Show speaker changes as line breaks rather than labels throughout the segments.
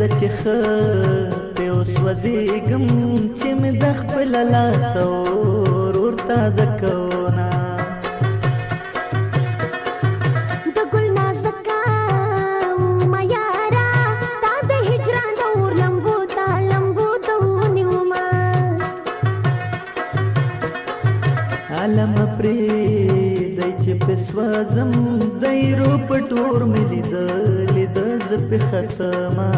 د چې خ په اوس وځېګم چې مې د خپل لاس ورور تازه کونا علم پرې دای چې پسوازم دای روپ ټور مې لیدل
د ز په ختمه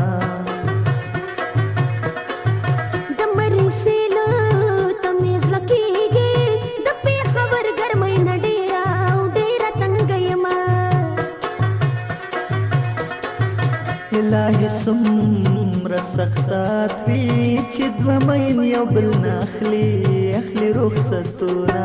دومره سخت وي چې دوه مین یو بل نه اخلي اخلي رخصتونه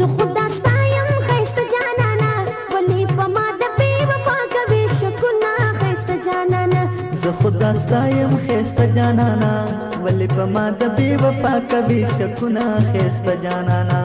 زه خو دا ستا یم ښایسته جانانه ولې په ما د بې وفا کوې شکونه ښایسته جانانه زه خو دا ستا یم ښایسته جانانه
ولې په ما د بې وفا کوې شکونه ښایسته جانانه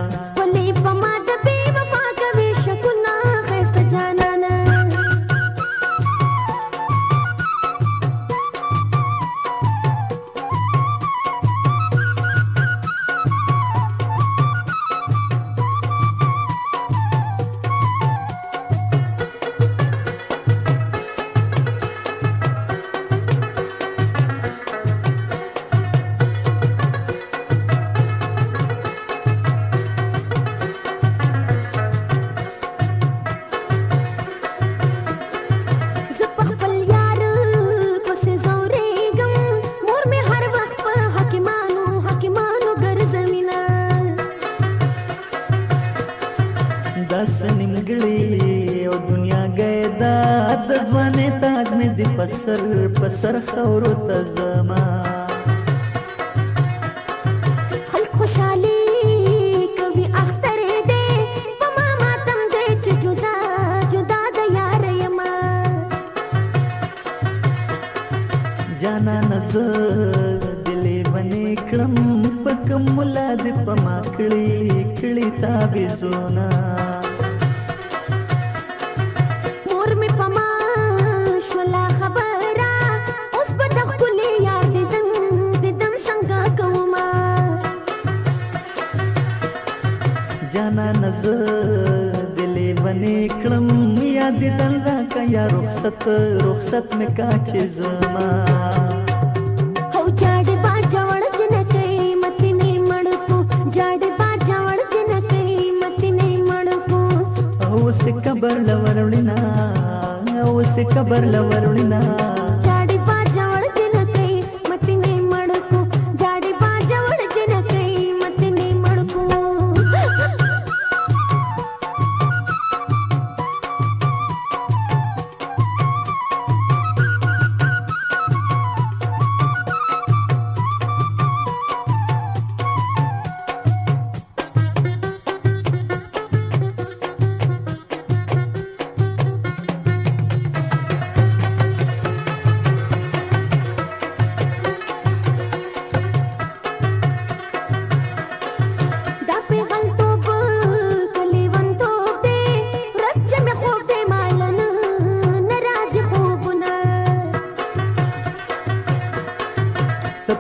پسر پسر خورو تزما
خلق خوشالي زه دلې
باندې کړم پکم ملا دې پما کړې کړې تابې زونه لیدل دا کیا رخصت
رخصت میں کا چیز ما هو جاڑ با جوړ جن کئ مت نه مړکو جاڑ با جوړ جن کئ
مت نه مړکو او سکبر لورولنا او
سکبر لورولنا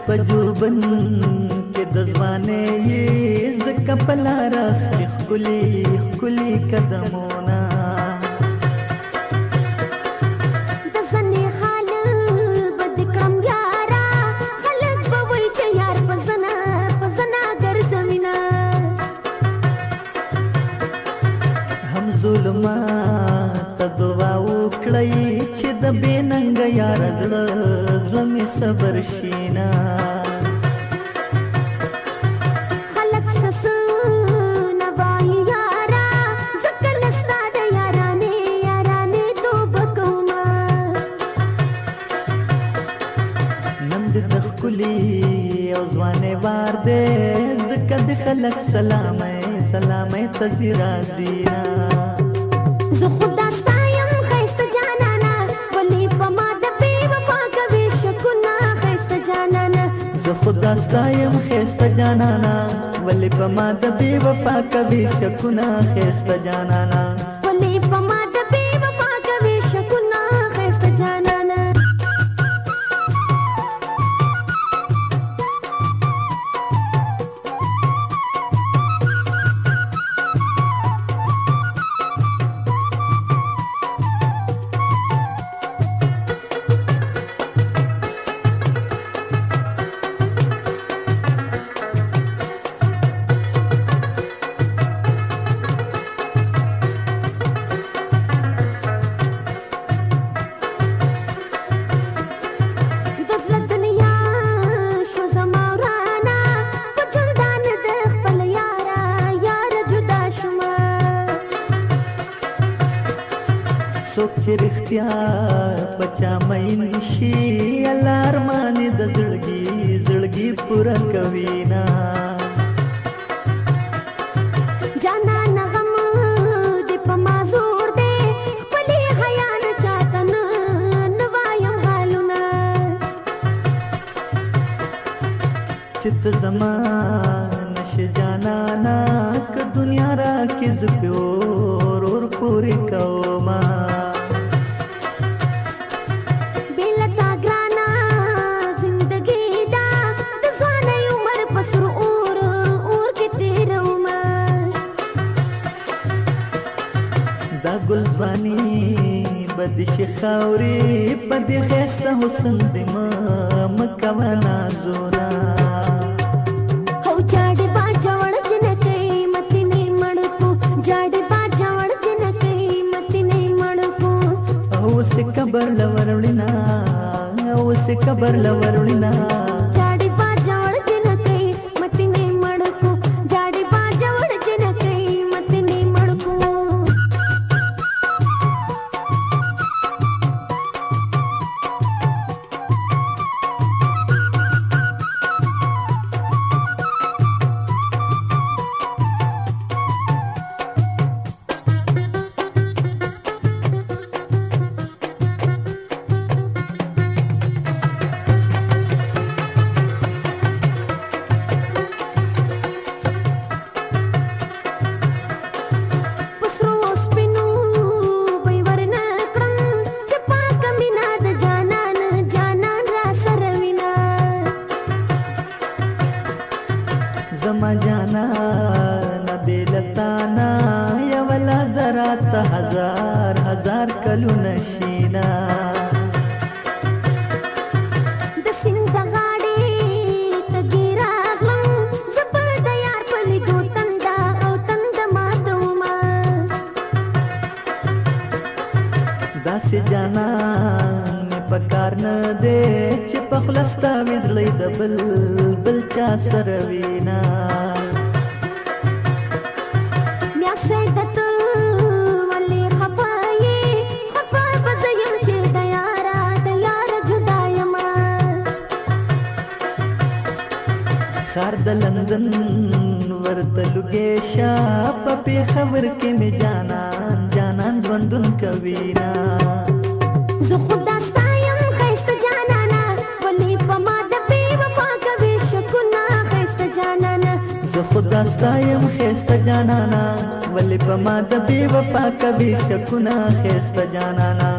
په
جوبن کې د ځوانې زکه په لار اخلي خولي خولي قدمونه لک سلام سلام تزی راضینا
زه خدا ستایم خیست جانانا ولی په ما د بی وفا کوي شکونه خیست جانانا زه
خدا ستایم
خیست جانانا
ولی په ما د بی وفا کوي شکونه
خیست جانانا څوک چې رښتیا
بچا مې شي الله ارمان د زړګي زړګي
پورا کوي نا جانا نغم د پما زور دې خپل حیا نه چاچن نوایم حالونه
چت زمان ش جانا نا ک دنیا را کې زپور اور پورې کوما د شخوري په دې خسته حسن دې ما مکوا نازورا
هو چاډ با جوړ جن کوي متي نه مړ کو جاډ با جوړ جن کوي متي نه مړ کو او سکبر
لورړنا او سکبر لورړنا بل
بل چا سره وینا
خار د لندن ورته لګې شا په خبر کې مې جانان جانان ژوندون کوي نا
زه خدای زه خدا ستایم خسته جانانا
ولې په ما د بې وفا کوي شکونه خسته جانانا